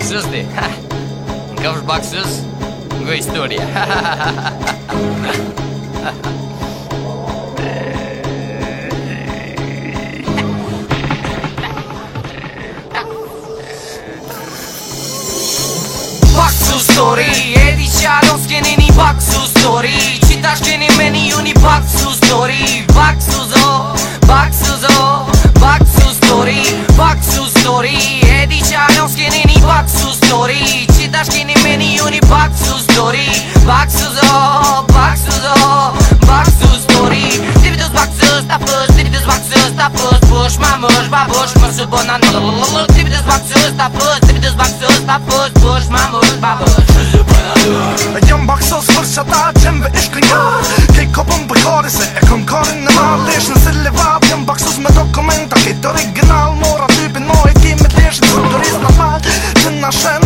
Seriously? di. boxes? Good bu Back to story Edi Charos geneni back to story Çitaş gene meni uni back story Back to zo Back to zo Back story Back story story Qita shkini meni uni baksu story Baksu zo, baksu zo, baksu story Dividus baksu stafus, dividus baksu stafus Push ma mësh ba bosh më su bona në lululul Dividus baksu stafus, dividus baksu stafus Push ma mësh ba bosh më su bona në lululul Jam baksu zvër shata qembe ishkri nga Kej kopën për kore se e kom kore në malish në selevab Jam baksu me dokumenta kej të regional Mora typin mo e kime t'lesh në turist në fal Të nashen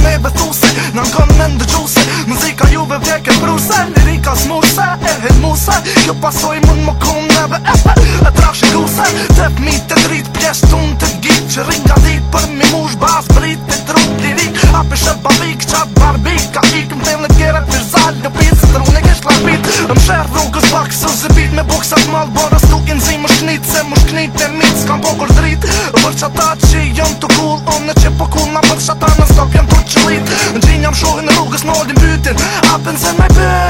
të musa Jo pasoj mund më kumë në bë epe E trafsh i gusa Të të mi të drit pjesht të unë të gjit Që rin nga dit për mi mush bas brit Të drut një vit A për shët qatë barbik Ka ik më të në kjera për zalë në pizë Të drun e kesh lapit Më shërë rrugës pak së zëpit Me buksat malë, borës të ukin zi më shknit Se më shknit e mitë s'kam pokur drit Për që ta që jam të kul cool, në që po kul cool, Në gjinja më shohin rrugës në odin bytin Apen zën me për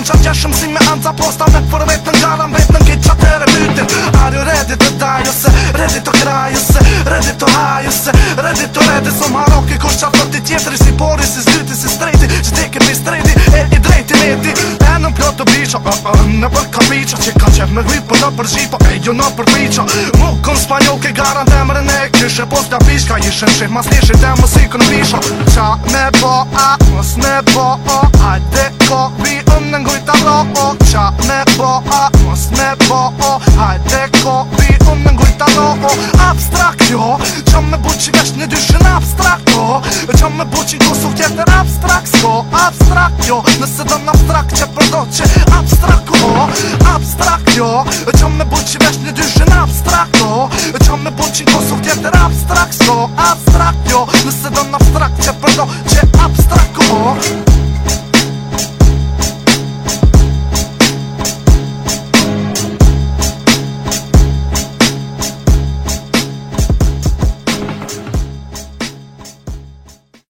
Kënë qatë gjeshëm si me anca posta Me për vetën gjaran vetën kitë qatë të rebytin Are you ready to die ose? Ready to cry ose? Ready to high ose? Ready to ready so maroki kush qatë të tjetëri si pori, si zyti, si strejti Qdekin mi strejti e i Po në për kapiqa që ka qef me gvip Po në për gjipa e jo në për piqa Mu kën ke garan të mërën e Po s'ta pishka ishe në shih mas lishe Dhe më si kënë pisha Qa me po a mës me po o Ajde ko vi ëm në ngujt a lo o Qa me po a mës me po o Ajde ko vi ëm në ngujt a lo o jo Qa me buqin vesh në dyshin abstrakt o Qa me buqin kosov tjetër abstrakt abstrakcją Nasadam abstrakcja w prodocie Abstrako, abstrakcjo Ciągnę wiesz nie dyżyn abstrakto Ciągnę bądź kosów, jak teraz abstrakcjo Abstrakcjo, nasadam abstrakcja w prodocie